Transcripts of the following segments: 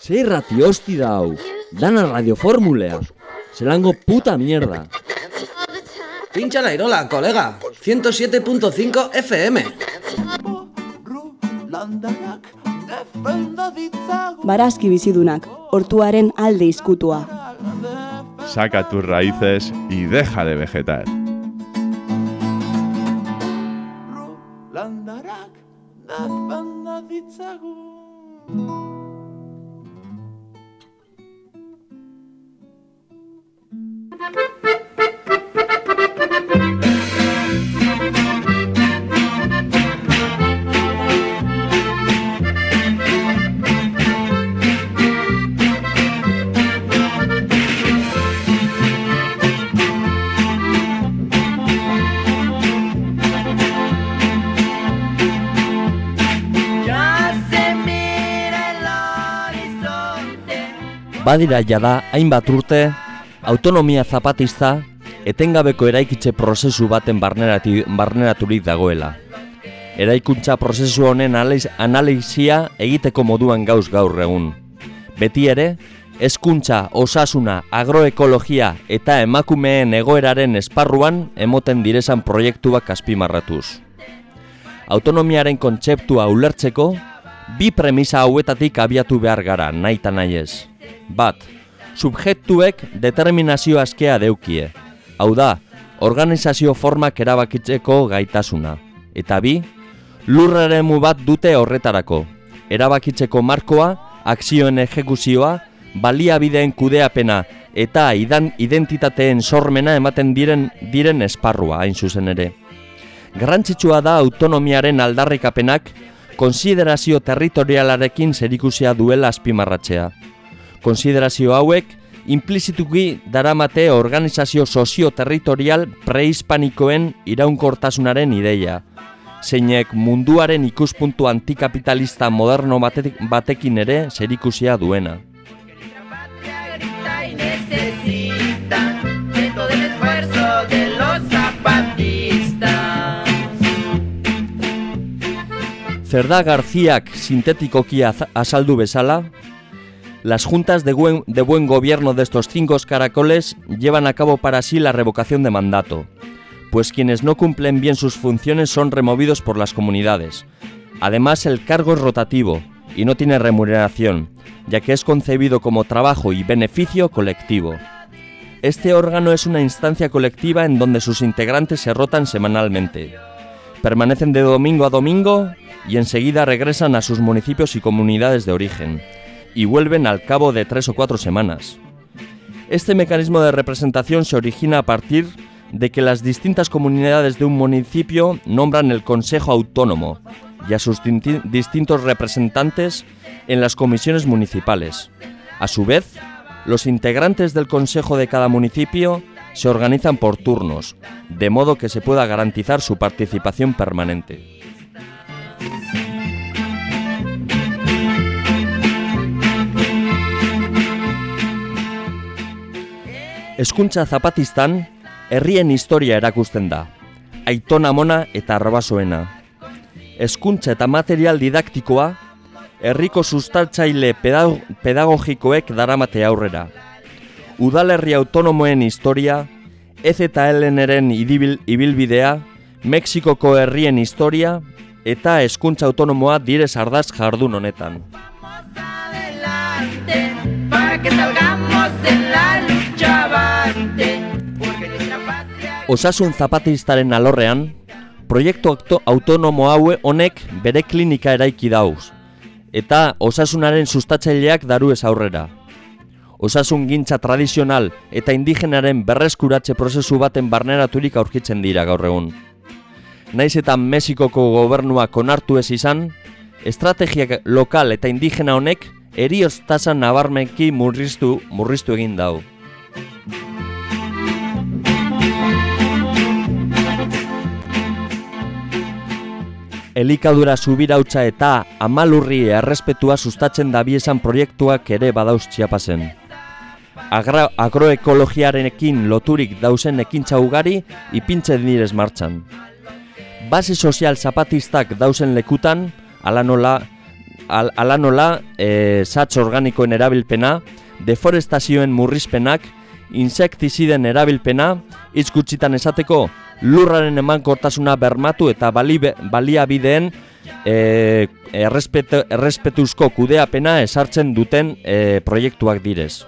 Zer rati hosti da hau, dana radioformulea, zelango puta mierda. Pincha la irola, colega. 107.5 FM. Barazki bizidunak, hortuaren alde izkutua. Saca tus raíces y deja de vegetar. Badira jada hainbat urte, autonomia zapatista etengabeko eraikitze prozesu baten barnerati, barneraturik dagoela. Eraikuntza prozesu honen analiz- analisia egiteko moduan gauz gaur egun. Beti ere, hezkuntza, osasuna, agroekologia eta emakumeen egoeraren esparruan emoten direzan proiektuak azpimarratuz. Autonomiaren kontzeptua ulertzeko, bi premisa hauetatik abiatu behar gara, nahi eta nahi ez. Bat, subjektuek determinazio askea deukie. Hau da, organizazio formak erabakitzeko gaitasuna. Eta bi, lurreremu bat dute horretarako. Erabakitzeko markoa, akzioen ejekuzioa, baliabideen kudeapena eta idan identitateen sormena ematen diren diren esparrua hain zuzen ere. Garrantzitsua da autonomiaren aldarrikapenak konsiderazio territorialarekin zerikusia duela azpimarratzea. Konsiderazio hauek implizituki daramate organizazio sozio-territorial prehispanikoen iraunkortasunaren ideia, zeinek munduaren ikuspuntu antikapitalista moderno batetik, batekin ere zerikusia duena. zapatistas. Cerda Garcíak sintetikoki az- azaldu bezala, las juntas de buen, gobierno de estos cinco caracoles llevan a cabo para sí la revocación de mandato, pues quienes no cumplen bien sus funciones son removidos por las comunidades. Además, el cargo es rotativo y no tiene remuneración, ya que es concebido como trabajo y beneficio colectivo. Este órgano es una instancia colectiva en donde sus integrantes se rotan semanalmente. Permanecen de domingo a domingo y enseguida regresan a sus municipios y comunidades de origen, y vuelven al cabo de tres o cuatro semanas. Este mecanismo de representación se origina a partir de que las distintas comunidades de un municipio nombran el Consejo Autónomo y a sus distintos representantes en las comisiones municipales. A su vez, los integrantes del Consejo de cada municipio se organizan por turnos, de modo que se pueda garantizar su participación permanente. Hezkuntza zapatistan, herrien historia erakusten da. Aitona mona eta arbasoena. Hezkuntza eta material didaktikoa, herriko sustatzaile pedago- pedagogikoek daramate aurrera. Udalerri autonomoen historia, EZLNren idibil, ibilbidea, Mexikoko herrien historia eta hezkuntza autonomoa direz ardaz jardun honetan. Osasun zapatistaren alorrean, proiektu auto autonomo haue honek bere klinika eraiki dauz, eta osasunaren sustatzaileak daru ez aurrera. Osasun gintza tradizional eta indigenaren berreskuratze prozesu baten barneraturik aurkitzen dira gaur egun. Naiz eta Mexikoko gobernuak onartu ez izan, estrategiak lokal eta indigena honek erioz tasa nabarmenki murriztu, murriztu egin dau. Elikadura subirautza eta amalurri errespetua sustatzen dabiesan proiektuak ere badauz txiapazen. Agra, agroekologiarenekin loturik dauzen ekintza ugari ipintzen direz martxan. base sozial zapatistak dausen lekutan, ala nola, al, nola e, satz organikoen erabilpena, deforestazioen murrizpenak, insektiziden erabilpena, hitz gutxitan esateko lurraren emankortasuna bermatu eta bali, baliabideen e, errespetu, errespetuzko kudeapena esartzen duten e, proiektuak direz.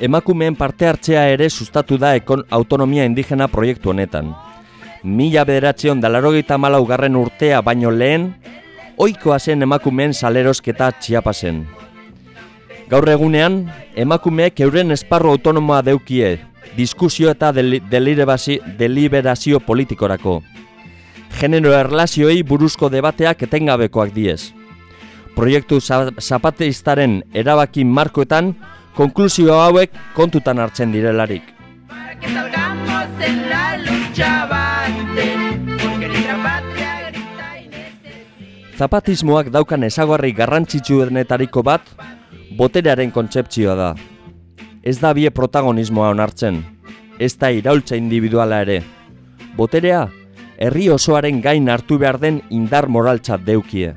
Emakumeen parte hartzea ere sustatu da ekon autonomia indigena proiektu honetan. Mila bederatzion dalarogeita malau garren urtea baino lehen, oikoa zen emakumeen salerosketa txiapasen. Gaur egunean, emakumeek euren esparru autonomoa deukie, diskusio eta deli, deliberazio politikorako. Genero erlazioei buruzko debateak etengabekoak diez. Proiektu za- zapatistaren erabaki markoetan, konklusio hauek kontutan hartzen direlarik. Para que salgamos en la lucha Zapatismoak daukan ezagarri garrantzitsuenetariko bat, boterearen kontzeptzioa da. Ez da bie protagonismoa onartzen, ez da iraultza individuala ere. Boterea, herri osoaren gain hartu behar den indar moraltzat deukie.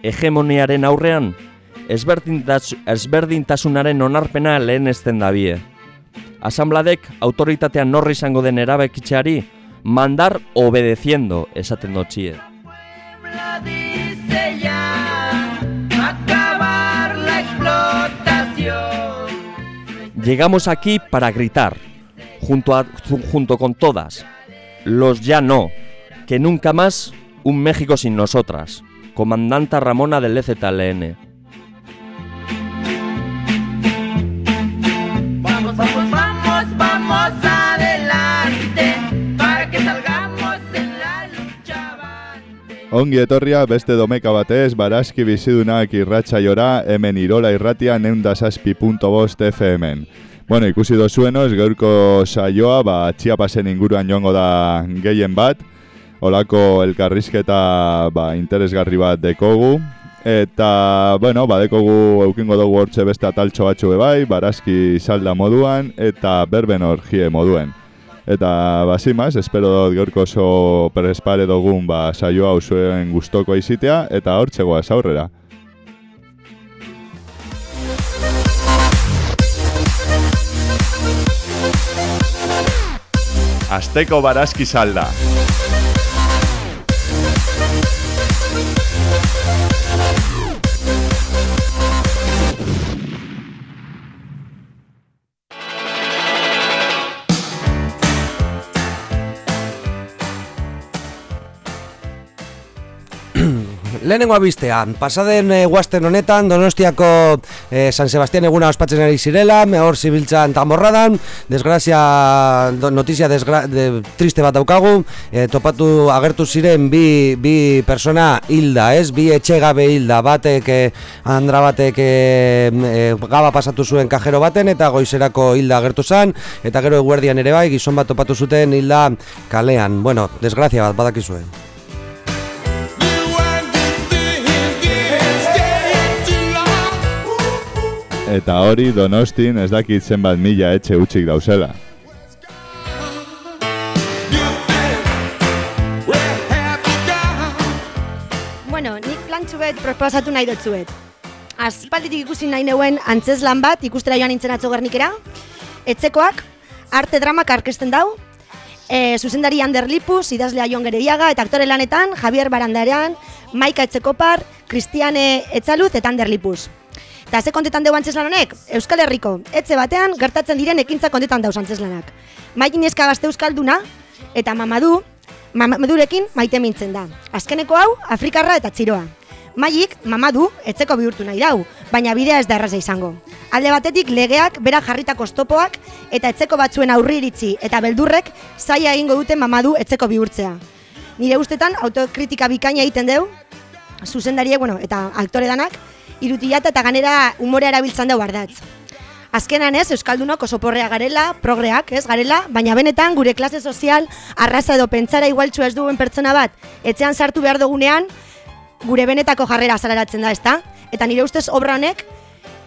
Hegemoniaren aurrean, ezberdintas, ezberdintasunaren onarpena lehen ezten dabie. Asambladek autoritatean norri izango den erabekitzeari, mandar obedeciendo esaten dotxie. Llegamos aquí para gritar, junto, a- ju- junto con todas. Los ya no, que nunca más un México sin nosotras. Comandanta Ramona del EZLN. Ongi etorria beste domeka batez, barazki bizidunak irratsaiora hemen irola irratia neundazazpi.bost FM-en. Bueno, ikusi dozuenoz, gaurko saioa, ba, txiapasen inguruan joango da gehien bat, olako elkarrizketa ba, interesgarri bat dekogu, eta, bueno, badekogu eukingo dugu hortxe beste ataltxo batxu bai, barazki salda moduan, eta berben orgie moduen. Eta basimaz, espero dut gaurko oso prespare dugun ba, saioa usuen gustoko izitea, eta hortzegoaz aurrera. Azteko barazki salda. Lehenengo abistean, pasaden e, guasten honetan Donostiako eh, San Sebastian eguna ospatzen ari zirela, hor zibiltzan tamborradan, desgrazia, do, notizia desgra, de, triste bat daukagu, eh, topatu agertu ziren bi, bi persona hilda, ez? Bi etxegabe hilda, batek, eh, andra batek eh, eh, gaba pasatu zuen kajero baten eta goizerako hilda agertu zen, eta gero eguerdian ere bai, gizon bat topatu zuten hilda kalean. Bueno, desgrazia bat badakizuen. Eta hori Donostin ez dakit zenbat mila etxe utxik dauzela. Bueno, nik plantxu bet proposatu nahi dutzuet. Aspalditik ikusi nahi neuen antzeslan bat ikustera joan nintzen atzo gernikera. Etzekoak, arte dramak arkesten dau. E, zuzendari Ander Lipus, idazlea Jon Gerediaga eta aktore lanetan Javier Barandarean, Maika Etzekopar, Kristiane Etzaluz eta Ander Lipus. Eta ze kontetan deu antzeslan honek? Euskal Herriko, etze batean gertatzen diren ekintza kontetan dauz antzeslanak. Maikin eska gazte euskalduna eta mamadu, mamadurekin maite mintzen da. Azkeneko hau, Afrikarra eta txiroa. Maik, mamadu, etzeko bihurtu nahi dau, baina bidea ez da erraza izango. Alde batetik legeak, bera jarritako stopoak, eta etzeko batzuen aurri iritzi, eta beldurrek zaila egingo dute mamadu etzeko bihurtzea. Nire ustetan autokritika bikaina egiten deu, zuzendariek, bueno, eta aktore danak, irutiata eta ganera umorea erabiltzan deu ardatz. Azkenan ez, Euskaldunok oso porrea garela, progreak, ez, garela, baina benetan gure klase sozial, arraza edo pentsara igualtxu ez duen pertsona bat, etxean sartu behar dugunean, gure benetako jarrera azalaratzen da, ezta? Eta nire ustez obra honek,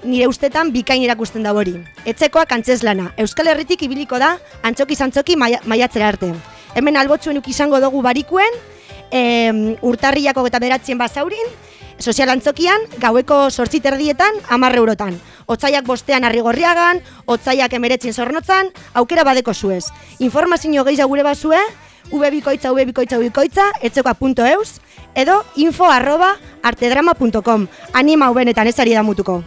nire ustetan bikain erakusten da hori. Etxekoak antzeslana, Euskal Herritik ibiliko da antzoki zantzoki maia, maiatzera arte. Hemen albotzuen izango dugu barikuen, e, urtarriako eta beratzien bazaurin, sozial antzokian, gaueko sortzit erdietan, amarre eurotan. Otzaiak bostean arrigorriagan, otzaiak emeretzin zornotzan, aukera badeko zuez. Informazio gehiago gure bazue, ubebikoitza, ubebikoitza, ubebikoitza, etxekoa.eus, edo info arroba artedrama.com. Anima hau benetan ez ari da mutuko.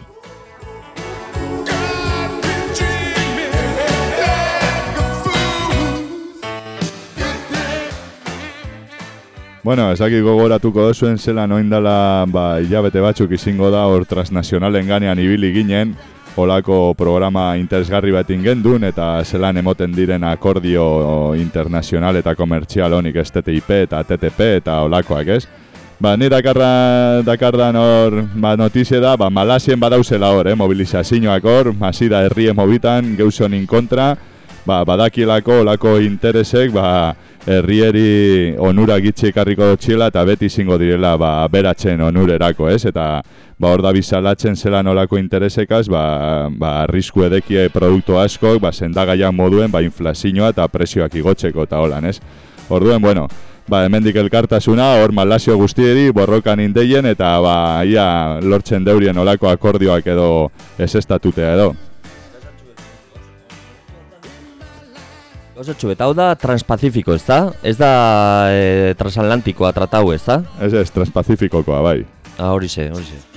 Bueno, ezaki gogoratuko dozuen zela noindala ba, hilabete batzuk izango da hor transnazionalen ganean ibili ginen olako programa interesgarri bat gendun eta zelan emoten diren akordio internazional eta komertzial honik ez TTIP eta TTP eta olakoak ez. Ba, ni dakarra, dakardan hor ba, notizia da, ba, Malasien badauzela hor, eh, mobilizazioak hor, masida herrie mobitan, geusonin kontra, ba, badakielako olako interesek, ba, herrieri onura gitxe ekarriko dutxiela eta beti izango direla ba, beratzen onurerako, ez? Eta ba, hor da bizalatzen zela nolako interesekaz, ba, ba, arrisku edekie produktu askok, ba, sendagaiak moduen, ba, inflazioa eta presioak igotzeko eta holan, ez? Orduen, bueno, ba, hemendik elkartasuna, hor malazio guztieri, borrokan indeien, eta ba, ia lortzen deurien olako akordioak edo ez estatutea edo. Osotxu, eta hau da transpazifiko, ez da? Ez da e, transatlantikoa tratau, ez da? Ez ez, transpazifikokoa, bai. Ah, hori ze, hori ze.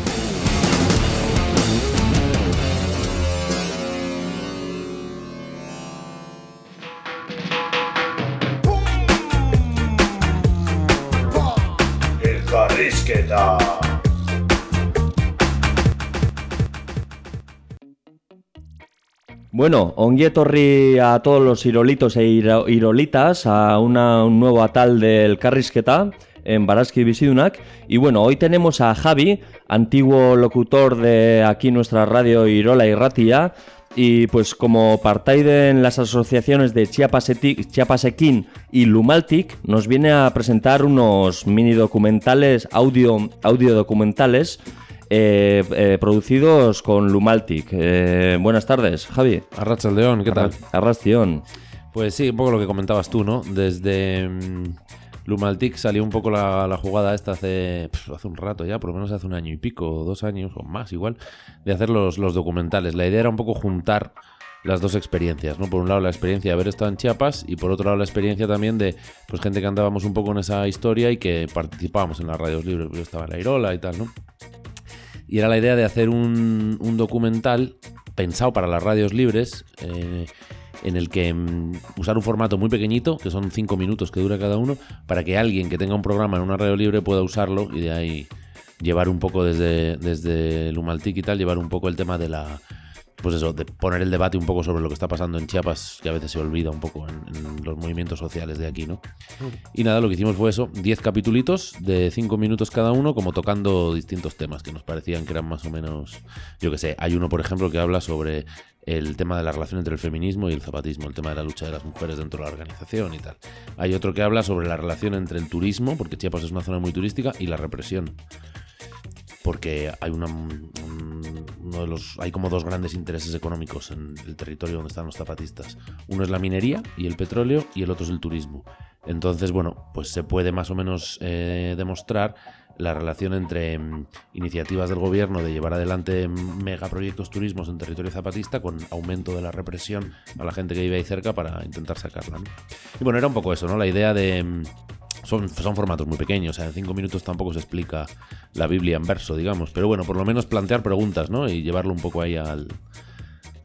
Bueno, ongi etorri a todos los irolitos e iro- irolitas a un nuevo atal del Carrisqueta. en Baraski Visidunak. Y bueno, hoy tenemos a Javi, antiguo locutor de aquí nuestra radio Irola y Ratia. Y pues como partaide en las asociaciones de Chiapaseti- Chiapasequín y Lumaltic, nos viene a presentar unos mini documentales, audio, audio documentales, eh, eh, producidos con Lumaltic. Eh, buenas tardes, Javi. Arrachaldeón, ¿qué tal? Arrastión. Pues sí, un poco lo que comentabas tú, ¿no? Desde mm, Lumaltic salió un poco la, la jugada esta hace, hace un rato ya, por lo menos hace un año y pico, o dos años o más igual, de hacer los, los documentales. La idea era un poco juntar las dos experiencias, ¿no? Por un lado la experiencia de haber estado en Chiapas y por otro lado la experiencia también de pues gente que andábamos un poco en esa historia y que participábamos en las radios libres, yo estaba en la Irola y tal, ¿no? Y era la idea de hacer un, un documental pensado para las radios libres, eh, en el que mm, usar un formato muy pequeñito, que son cinco minutos que dura cada uno, para que alguien que tenga un programa en una radio libre pueda usarlo y de ahí llevar un poco desde, desde Lumaltic y tal, llevar un poco el tema de la. Pues eso, de poner el debate un poco sobre lo que está pasando en Chiapas, que a veces se olvida un poco en, en los movimientos sociales de aquí, ¿no? Y nada, lo que hicimos fue eso, 10 capitulitos de 5 minutos cada uno, como tocando distintos temas que nos parecían que eran más o menos, yo que sé, hay uno, por ejemplo, que habla sobre el tema de la relación entre el feminismo y el zapatismo, el tema de la lucha de las mujeres dentro de la organización y tal. Hay otro que habla sobre la relación entre el turismo, porque Chiapas es una zona muy turística, y la represión. Porque hay una, un- hay como dos grandes intereses económicos en el territorio donde están los zapatistas. Uno es la minería y el petróleo, y el otro es el turismo. Entonces, bueno, pues se puede más o menos eh, demostrar la relación entre mm, iniciativas del gobierno de llevar adelante megaproyectos turismos en territorio zapatista con aumento de la represión a la gente que vive ahí cerca para intentar sacarla. Y bueno, era un poco eso, ¿no? La idea de... mm, Son, son formatos muy pequeños, o sea, en cinco minutos tampoco se explica la Biblia en verso, digamos. Pero bueno, por lo menos plantear preguntas, ¿no? Y llevarlo un poco ahí al...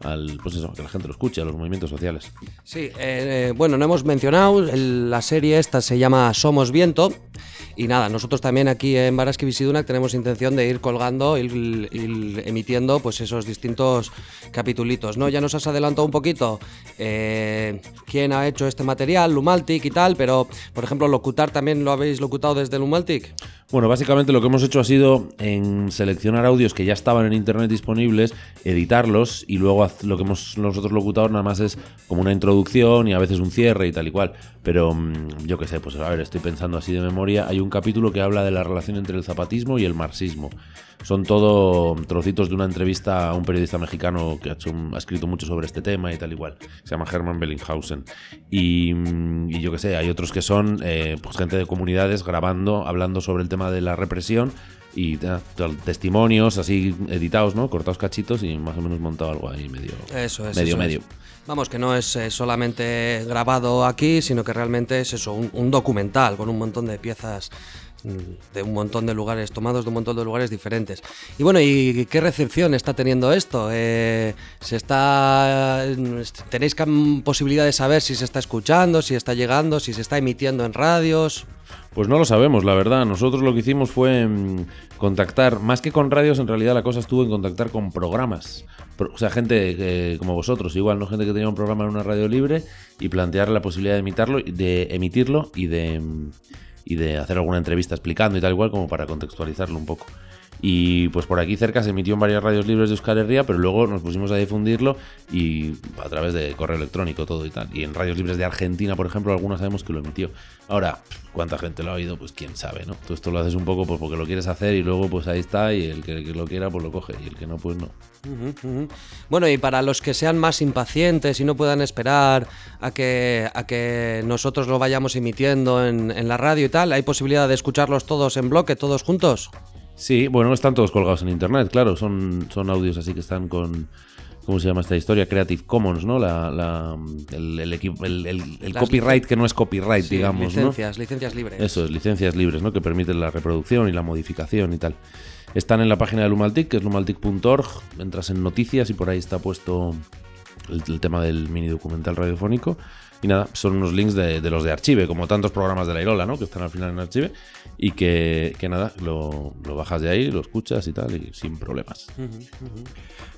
al pues eso, que la gente lo escuche, a los movimientos sociales. Sí, eh, eh, bueno, no hemos mencionado, la serie esta se llama Somos Viento. Y nada, nosotros también aquí en Baraski Visidunac tenemos intención de ir colgando, ir, emitiendo pues esos distintos capitulitos, ¿no? Ya nos has adelantado un poquito eh, quién ha hecho este material, Lumaltic y tal, pero por ejemplo, locutar también lo habéis locutado desde Lumaltic. Bueno, básicamente lo que hemos hecho ha sido en seleccionar audios que ya estaban en internet disponibles, editarlos y luego lo que hemos nosotros locutado nada más es como una introducción y a veces un cierre y tal y cual. Pero mm, yo qué sé, pues a ver, estoy pensando así de memoria. Hay un capítulo que habla de la relación entre el zapatismo y el marxismo. Son todo trocitos de una entrevista a un periodista mexicano que ha, hecho un- ha escrito mucho sobre este tema y tal igual. Se llama Hermann Bellinghausen. Y, mm, y yo qué sé, hay otros que son eh, pues gente de comunidades grabando, hablando sobre el tema de la represión y tal- testimonios así editados, ¿no? Cortados cachitos y más o menos montado algo ahí medio. Eso es. Medio, eso medio. es. Vamos, que no es eh, solamente grabado aquí, sino que realmente es eso, un, documental con un montón de piezas mm, de un montón de lugares tomados de un montón de lugares diferentes. Y bueno, ¿y qué recepción está teniendo esto? Eh, ¿Se está tenéis cam- posibilidad de saber si se está escuchando, si está llegando, si se está emitiendo en radios? Pues no lo sabemos, la verdad. Nosotros lo que hicimos fue mm, contactar, más que con radios, en realidad la cosa estuvo en contactar con programas. Pro- o sea, gente eh, como vosotros, igual, ¿no? Gente que tenía un programa en una radio libre y plantear la posibilidad de emitirlo, de emitirlo y de, mm, y de hacer alguna entrevista explicando y tal igual, como para contextualizarlo un poco. Y pues por aquí cerca se emitió en varias radios libres de Euskal Herria, pero luego nos pusimos a difundirlo y a través de correo electrónico todo y tal. Y en radios libres de Argentina, por ejemplo, algunas sabemos que lo emitió. Ahora, cuánta gente lo ha oído, pues quién sabe, ¿no? Tú esto lo haces un poco pues porque lo quieres hacer y luego pues ahí está y el que, lo quiera pues lo coge y el que no pues no. Bueno, y para los que sean más impacientes y no puedan esperar a que, a que nosotros lo vayamos emitiendo en, en la radio y tal, ¿hay posibilidad de escucharlos todos en bloque, todos juntos? Sí, bueno, están todos colgados en internet, claro, son, son audios así que están con... ¿Cómo se llama esta historia? Creative Commons, ¿no? La, la- el, el equipo- el- copyright que no es copyright, Sí, digamos, ¿no? licencias, licencias libres. Eso es, licencias libres, ¿no? Que permiten la reproducción y la modificación y tal. Están en la página de Lumaltic, que es lumaltic.org. Entras en noticias y por ahí está puesto el tema del mini documental radiofónico. Y nada, son unos links de, de los de Archive, como tantos programas de la Irola, ¿no? Que están al final en Archive. Y que, que nada, lo, lo bajas de ahí, lo escuchas y tal, y sin problemas.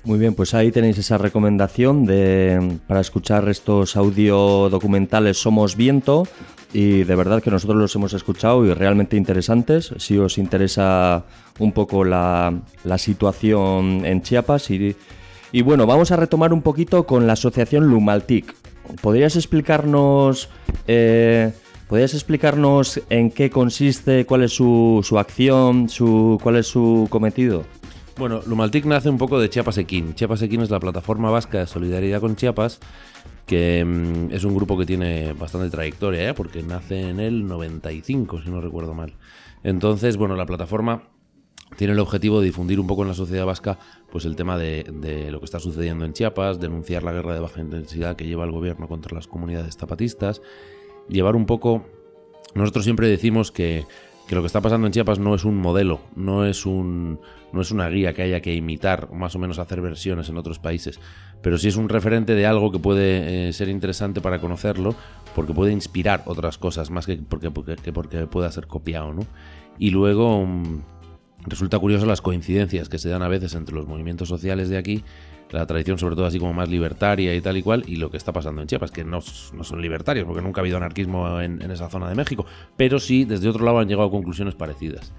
Muy bien, pues ahí tenéis esa recomendación de, para escuchar estos audio documentales Somos Viento y de verdad que nosotros los hemos escuchado y realmente interesantes. Si os interesa un poco la, la situación en Chiapas y, y bueno, vamos a retomar un poquito con la asociación Lumaltic. ¿Podrías explicarnos... eh, ¿Podrías explicarnos en qué consiste, cuál es su, su acción, su, cuál es su cometido? Bueno, Lumaltic nace un poco de Chiapas Equín. Chiapas Equín es la plataforma vasca de solidaridad con Chiapas, que mm, es un grupo que tiene bastante trayectoria, ¿eh? porque nace en el 95, si no recuerdo mal. Entonces, bueno, la plataforma tiene el objetivo de difundir un poco en la sociedad vasca pues el tema de, lo que está sucediendo en Chiapas, denunciar la guerra de baja intensidad que lleva el gobierno contra las comunidades zapatistas, llevar un poco... Nosotros siempre decimos que, lo que está pasando en Chiapas no es un modelo, no es, un, no es una guía que haya que imitar, más o menos hacer versiones en otros países, pero sí es un referente de algo que puede eh, ser interesante para conocerlo, porque puede inspirar otras cosas, más que porque, porque, que porque pueda ser copiado, ¿no? Y luego mm, resulta curioso las coincidencias que se dan a veces entre los movimientos sociales de aquí, la tradición sobre todo así como más libertaria y tal y cual, y lo que está pasando en Chiapas, que no, no son libertarios, porque nunca ha habido anarquismo en, esa zona de México, pero sí desde otro lado han llegado a conclusiones parecidas.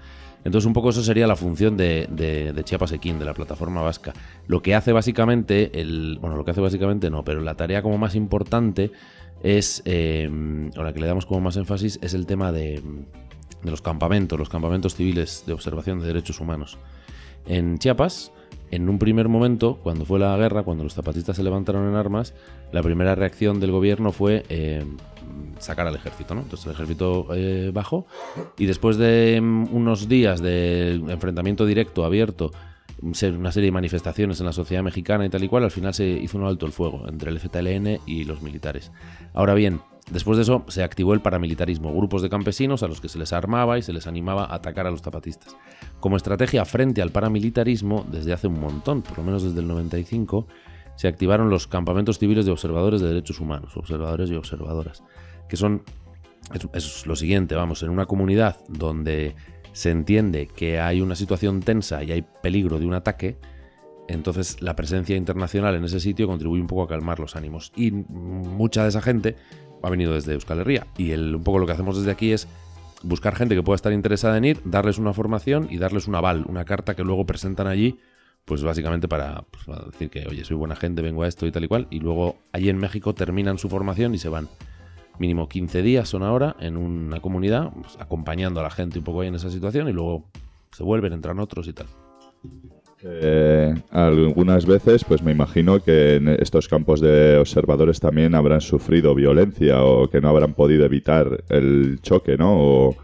Entonces un poco eso sería la función de, de, de Chiapas Equín, de la plataforma vasca. Lo que hace básicamente, el, bueno, lo que hace básicamente no, pero la tarea como más importante es, eh, o la que le damos como más énfasis, es el tema de, de los campamentos, los campamentos civiles de observación de derechos humanos. En Chiapas, en un primer momento, cuando fue la guerra, cuando los zapatistas se levantaron en armas, la primera reacción del gobierno fue eh, sacar al ejército, ¿no? Entonces el ejército eh, bajó y después de mm, unos días de enfrentamiento directo, abierto, una serie de manifestaciones en la sociedad mexicana y tal y cual, al final se hizo un alto el fuego entre el FTLN y los militares. Ahora bien, después de eso se activó el paramilitarismo, grupos de campesinos a los que se les armaba y se les animaba a atacar a los zapatistas. Como estrategia frente al paramilitarismo, desde hace un montón, por lo menos desde el 95, se activaron los campamentos civiles de observadores de derechos humanos, observadores y observadoras, que son es lo siguiente, vamos, en una comunidad donde se entiende que hay una situación tensa y hay peligro de un ataque, entonces la presencia internacional en ese sitio contribuye un poco a calmar los ánimos. Y mucha de esa gente ha venido desde Euskal Herria. Y un poco lo que hacemos desde aquí es buscar gente que pueda estar interesada en ir, darles una formación y darles un aval, una carta que luego presentan allí, pues básicamente para, pues, para decir que, oye, soy buena gente, vengo a esto y tal y cual. Y luego allí en México terminan su formación y se van. Mínimo 15 días son ahora en una comunidad, pues, acompañando a la gente un poco ahí en esa situación y luego se vuelven, entran otros y tal. Eh, algunas veces, pues me imagino que en estos campos de observadores también habrán sufrido violencia o que no habrán podido evitar el choque, ¿no? O-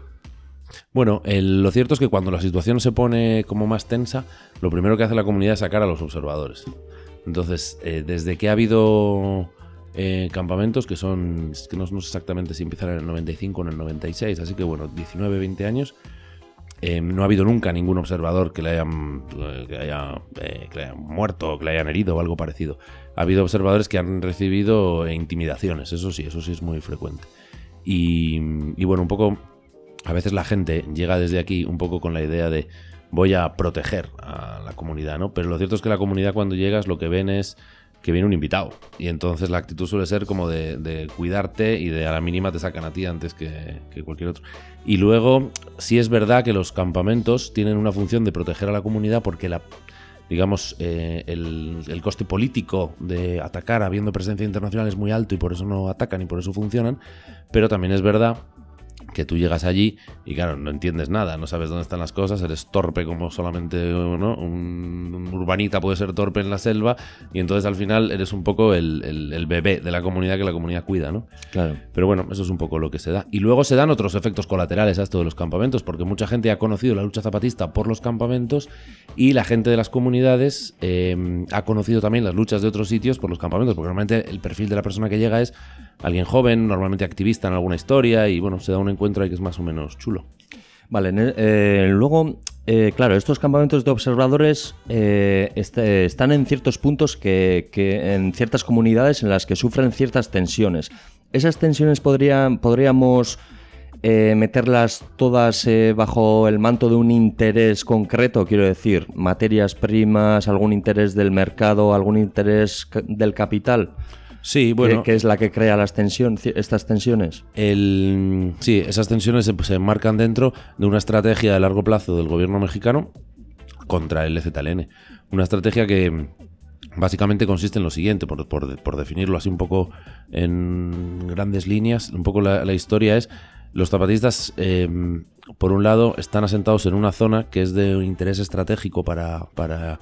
Bueno, el- lo cierto es que cuando la situación se pone como más tensa, lo primero que hace la comunidad es sacar a los observadores. Entonces, eh, desde que ha habido eh, campamentos, que son, que no, no sé exactamente si empiezan en el 95 o en el 96, así que bueno, 19, 20 años, eh, no ha habido nunca ningún observador que le hayan, eh, que haya, eh, le hayan muerto o que le hayan herido o algo parecido. Ha habido observadores que han recibido intimidaciones, eso sí, eso sí es muy frecuente. Y bueno, un poco, a veces la gente llega desde aquí un poco con la idea de voy a proteger a la comunidad, ¿no? Pero lo cierto es que la comunidad cuando llegas lo que ven es que viene un invitado. Y entonces la actitud suele ser como de, de cuidarte y de a la mínima te sacan a ti antes que, que cualquier otro. Y luego, sí es verdad que los campamentos tienen una función de proteger a la comunidad porque la digamos, eh, el, el coste político de atacar habiendo presencia internacional es muy alto y por eso no atacan y por eso funcionan, pero también es verdad que tú llegas allí y claro, no entiendes nada, no sabes dónde están las cosas, eres torpe como solamente ¿no? un, un urbanita puede ser torpe en la selva y entonces al final eres un poco el, el- el bebé de la comunidad que la comunidad cuida, ¿no? Claro. Pero bueno, eso es un poco lo que se da. Y luego se dan otros efectos colaterales a esto de los campamentos, porque mucha gente ha conocido la lucha zapatista por los campamentos y la gente de las comunidades eh, ha conocido también las luchas de otros sitios por los campamentos, porque normalmente el perfil de la persona que llega es alguien joven, normalmente activista en alguna historia y bueno, se da un encuentro ahí que es más o menos chulo. Vale, eh, luego, eh, claro, estos campamentos de observadores eh, este- están en ciertos puntos que, que en ciertas comunidades en las que sufren ciertas tensiones. Esas tensiones podrían, podríamos eh, meterlas todas bajo el manto de un interés concreto, quiero decir, materias primas, algún interés del mercado, algún interés del capital. Sí, bueno. Que, que es la que crea las tensión, estas tensiones. El, sí, esas tensiones se, se enmarcan dentro de una estrategia de largo plazo del gobierno mexicano contra el EZLN. Una estrategia que mm, básicamente consiste en lo siguiente, por, por- por definirlo así un poco en grandes líneas, un poco la, la historia es, los zapatistas, eh, por un lado, están asentados en una zona que es de interés estratégico para, para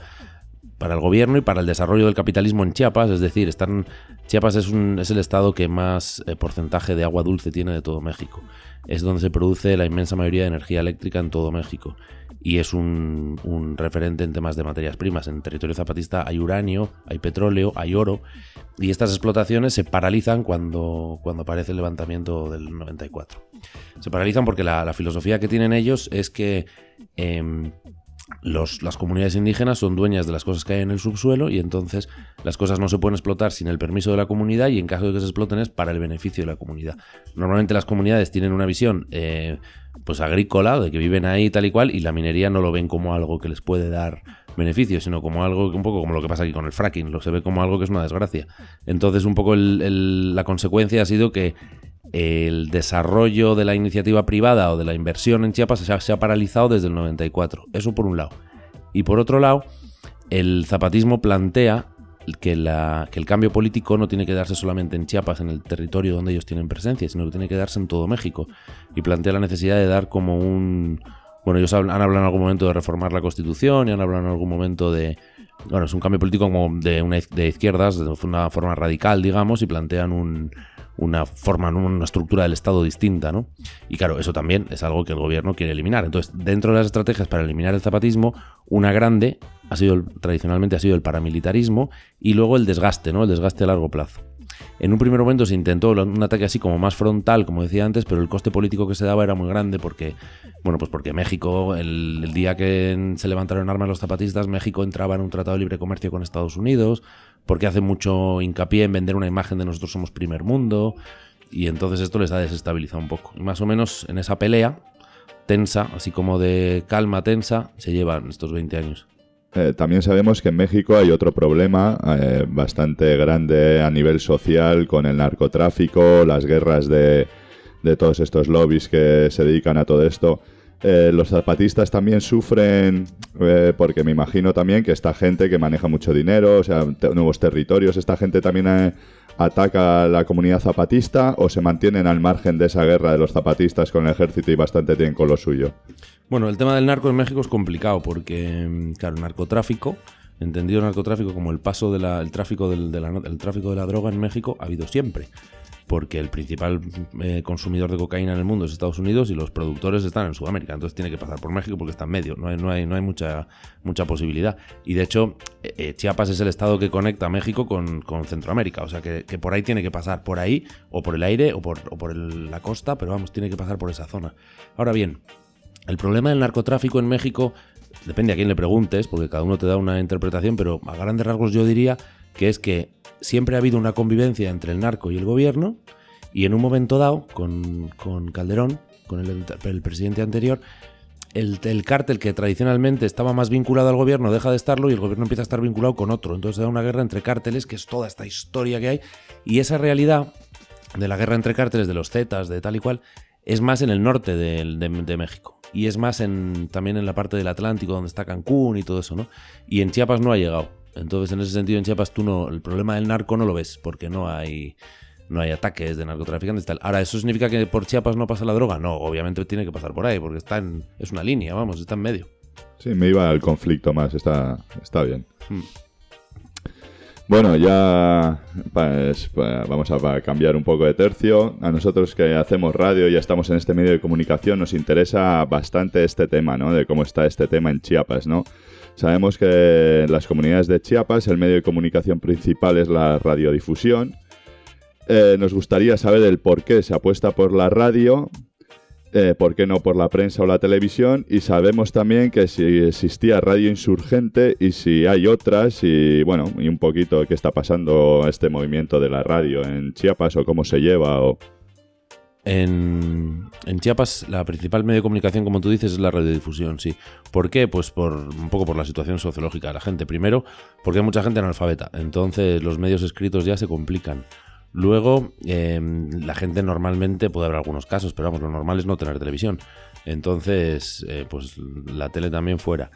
para el gobierno y para el desarrollo del capitalismo en Chiapas, es decir, están Chiapas es, un, es el estado que más eh, porcentaje de agua dulce tiene de todo México. Es donde se produce la inmensa mayoría de energía eléctrica en todo México. Y es un, referente en temas de materias primas. En territorio zapatista hay uranio, hay petróleo, hay oro. Y estas explotaciones se paralizan cuando, cuando aparece el levantamiento del 94. Se paralizan porque la, la filosofía que tienen ellos es que em, las comunidades indígenas son dueñas de las cosas que hay en el subsuelo y entonces las cosas no se pueden explotar sin el permiso de la comunidad y en caso de que se exploten es para el beneficio de la comunidad. Normalmente las comunidades tienen una visión eh, pues agrícola, de que viven ahí tal y cual, y la minería no lo ven como algo que les puede dar beneficio, sino como algo un poco como lo que pasa aquí con el fracking, lo se ve como algo que es una desgracia. Entonces un poco la consecuencia ha sido que el desarrollo de la iniciativa privada o de la inversión en Chiapas se ha, se ha paralizado desde el 94. Eso por un lado. Y por otro lado, el zapatismo plantea que, el cambio político no tiene que darse solamente en Chiapas, en el territorio donde ellos tienen presencia, sino que tiene que darse en todo México. Y plantea la necesidad de dar como un... Bueno, ellos han hablado en algún momento de reformar la Constitución y han hablado en algún momento de... Bueno, es un cambio político como de, una, de izquierdas, de una forma radical, digamos, y plantean un, una forma, una estructura del Estado distinta, ¿no? Y claro, eso también es algo que el gobierno quiere eliminar. Entonces, dentro de las estrategias para eliminar el zapatismo, una grande ha sido tradicionalmente ha sido el paramilitarismo y luego el desgaste, ¿no? El desgaste a largo plazo. En un primer momento se intentó un ataque así como más frontal, como decía antes, pero el coste político que se daba era muy grande porque, bueno, pues porque México, el, el día que se levantaron armas los zapatistas, México entraba en un tratado de libre comercio con Estados Unidos, porque hace mucho hincapié en vender una imagen de nosotros somos primer mundo, y entonces esto les ha desestabilizado un poco. Y más o menos en esa pelea tensa, así como de calma tensa, se llevan estos 20 años. Eh, también sabemos que en México hay otro problema eh, bastante grande a nivel social con el narcotráfico, las guerras de, de todos estos lobbies que se dedican a todo esto. Eh, los zapatistas también sufren eh, porque me imagino también que esta gente que maneja mucho dinero, o sea, nuevos territorios, esta gente también eh, ataca a la comunidad zapatista o se mantienen al margen de esa guerra de los zapatistas con el ejército y bastante tienen con lo suyo. Bueno, el tema del narco en México es complicado porque, mm, claro, narcotráfico, entendido narcotráfico como el paso del tráfico, del, de la, el tráfico de la droga en México, ha habido siempre. Porque el principal eh, consumidor de cocaína en el mundo es Estados Unidos y los productores están en Sudamérica. Entonces tiene que pasar por México porque está en medio. No hay, no hay, no hay mucha, mucha posibilidad. Y de hecho, eh, eh, Chiapas es el estado que conecta México con, con Centroamérica. O sea que, que por ahí tiene que pasar. Por ahí, o por el aire, o por, o por el- la costa, pero vamos, tiene que pasar por esa zona. Ahora bien, el problema del narcotráfico en México depende a quién le preguntes, porque cada uno te da una interpretación, pero a grandes rasgos yo diría que es que siempre ha habido una convivencia entre el narco y el gobierno, y en un momento dado, con, Calderón, con el, presidente anterior, el, el cártel que tradicionalmente estaba más vinculado al gobierno deja de estarlo y el gobierno empieza a estar vinculado con otro. Entonces se da una guerra entre cárteles, que es toda esta historia que hay, y esa realidad de la guerra entre cárteles, de los Zetas, de tal y cual, es más en el norte de México. Y es más en, también en la parte del Atlántico, donde está Cancún y todo eso, ¿no? Y en Chiapas no ha llegado. Entonces, en ese sentido, en Chiapas tú no, el problema del narco no lo ves, porque no hay, no hay ataques de narcotraficantes y tal. Ahora, ¿eso significa que por Chiapas no pasa la droga? No, obviamente tiene que pasar por ahí, porque está en, es una línea, vamos, está en medio. Sí, me iba al conflicto más, está, está bien. Mm. Bueno, ya pues, vamos a cambiar un poco de tercio. A nosotros que hacemos radio y estamos en este medio de comunicación, nos interesa bastante este tema, ¿no? De cómo está este tema en Chiapas, ¿no? Sabemos que en las comunidades de Chiapas el medio de comunicación principal es la radiodifusión. Eh, nos gustaría saber el por qué se apuesta por la radio, eh, por qué no por la prensa o la televisión y sabemos también que si existía radio insurgente y si hay otras y bueno y un poquito qué está pasando este movimiento de la radio en Chiapas o cómo se lleva o en, Chiapas la principal medio de comunicación, como tú dices, es la radiodifusión, sí. ¿Por qué? Pues por un poco por la situación sociológica de la gente. Primero, porque hay mucha gente analfabeta, entonces los medios escritos ya se complican. Luego, eh, la gente normalmente puede haber algunos casos, pero vamos, lo normal es no tener televisión. Entonces, eh, pues la tele también fuera.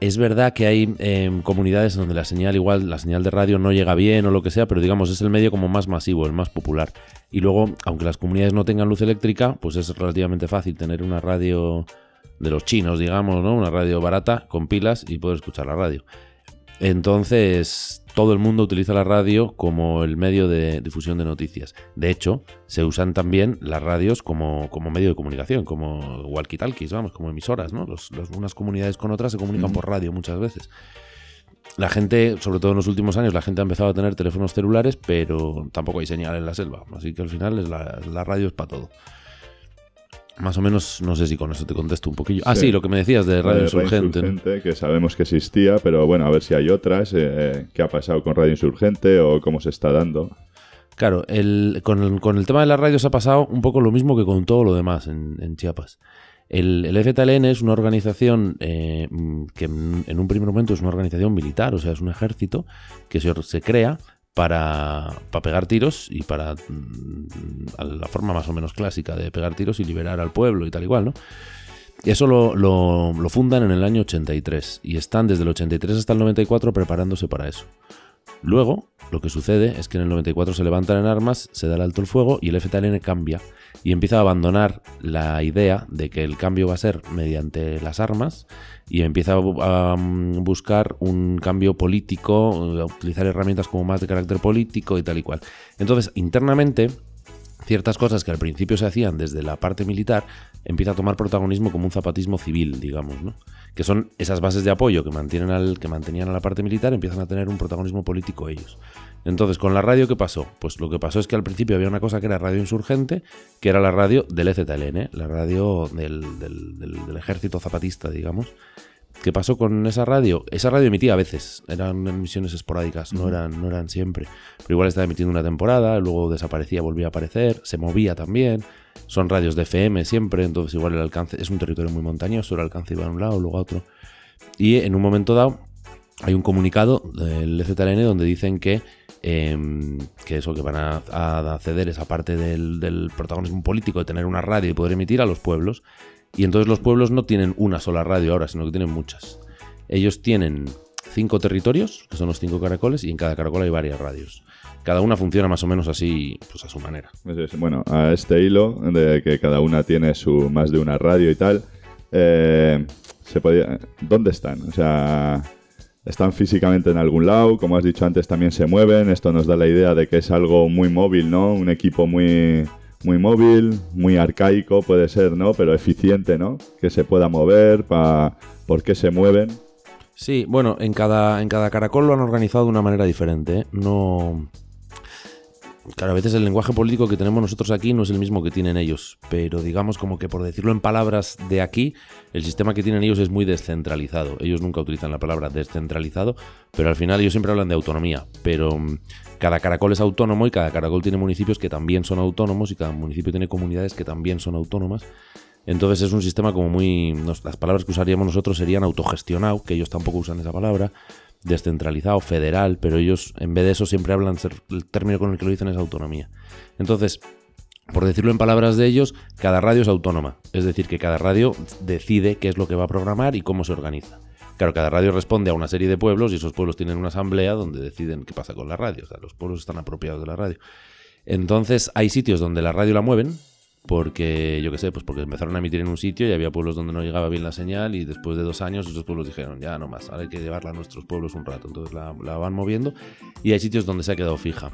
Es verdad que hay eh, comunidades donde la señal igual, la señal de radio no llega bien o lo que sea, pero digamos es el medio como más masivo, el más popular. Y luego, aunque las comunidades no tengan luz eléctrica, pues es relativamente fácil tener una radio de los chinos, digamos, ¿no? Una radio barata con pilas y poder escuchar la radio. Entonces, todo el mundo utiliza la radio como el medio de difusión de noticias. De hecho, se usan también las radios como, como medio de comunicación, como walkie-talkies, vamos, como emisoras, ¿no? Los- los- unas comunidades con otras se comunican por radio muchas veces. La gente, sobre todo en los últimos años, la gente ha empezado a tener teléfonos celulares, pero tampoco hay señal en la selva. Así que al final es la, la radio es para todo. Más o menos, no sé si con eso te contesto un poquillo. Ah, sí, lo que me decías de Radio Insurgente. ¿no? Insurgente, que sabemos que existía, pero bueno, a ver si hay otras. eh, ¿Qué ha pasado con Radio Insurgente o cómo se está dando? Claro, el, con, el, con el tema de las radios ha pasado un poco lo mismo que con todo lo demás en, en Chiapas. El, el FTLN es una organización eh, que en, en un primer momento es una organización militar, o sea, es un ejército que se, se crea para, para pegar tiros y para mm, la forma más o menos clásica de pegar tiros y liberar al pueblo y tal igual, ¿no? Eso lo, lo, lo fundan en el año 83 y están desde el 83 hasta el 94 preparándose para eso. Luego, lo que sucede es que en el 94 se levantan en armas, se da el alto el fuego y el FTLN cambia y empieza a abandonar la idea de que el cambio va a ser mediante las armas y empieza a, mm, buscar un cambio político, a utilizar herramientas como más de carácter político y tal y cual. Entonces, internamente, ciertas cosas que al principio se hacían desde la parte militar empieza a tomar protagonismo como un zapatismo civil, digamos, ¿no? Que son esas bases de apoyo que mantienen al que mantenían a la parte militar empiezan a tener un protagonismo político ellos. Entonces, con la radio ¿qué pasó? Pues lo que pasó es que al principio había una cosa que era radio insurgente, que era la radio del EZLN, ¿eh? la radio del, ejército zapatista, digamos. ¿Qué pasó con esa radio? Esa radio emitía a veces, eran emisiones esporádicas, no eran, no eran siempre. Pero igual estaba emitiendo una temporada, luego desaparecía, volvía a aparecer, se movía también. Son radios de FM siempre, entonces igual el alcance es un territorio muy montañoso, el alcance iba a un lado, luego a otro. Y en un momento dado hay un comunicado del EZLN donde dicen que, em, que eso, que van a, a ceder esa parte del, del protagonismo político de tener una radio y poder emitir a los pueblos. Y entonces los pueblos no tienen una sola radio ahora, sino que tienen muchas. Ellos tienen cinco territorios, que son los cinco caracoles, y en cada caracol hay varias radios. Cada una funciona más o menos así, pues a su manera. Bueno, a este hilo de que cada una tiene su más de una radio y tal, eh, se podía, ¿dónde están? O sea, están físicamente en algún lado, como has dicho antes, también se mueven. Esto nos da la idea de que es algo muy móvil, ¿no? Un equipo muy, muy móvil, muy arcaico puede ser, ¿no? Pero eficiente, ¿no? Que se pueda mover, pa, ¿por qué se mueven? Sí, bueno, en cada, en cada caracol lo han organizado de una manera diferente. ¿eh? No. Claro, a veces el lenguaje político que tenemos nosotros aquí no es el mismo que tienen ellos, pero digamos como que por decirlo en palabras de aquí, el sistema que tienen ellos es muy descentralizado. Ellos nunca utilizan la palabra descentralizado, pero al final ellos siempre hablan de autonomía. Pero mm, cada caracol es autónomo y cada caracol tiene municipios que también son autónomos y cada municipio tiene comunidades que también son autónomas. Entonces es un sistema como muy... las palabras que usaríamos nosotros serían autogestionado, que ellos tampoco usan esa palabra, descentralizado, federal, pero ellos en vez de eso siempre hablan, el término con el que lo dicen es autonomía. Entonces, por decirlo en palabras de ellos, cada radio es autónoma. Es decir, que cada radio decide qué es lo que va a programar y cómo se organiza. Claro, cada radio responde a una serie de pueblos y esos pueblos tienen una asamblea donde deciden qué pasa con la radio. O sea, los pueblos están apropiados de la radio. Entonces, hay sitios donde la radio la mueven, porque, yo qué sé, pues porque empezaron a emitir en un sitio y había pueblos donde no llegaba bien la señal y después de dos años esos pueblos dijeron, ya no más, ahora hay que llevarla a nuestros pueblos un rato. Entonces la, la van moviendo y hay sitios donde se ha quedado fija.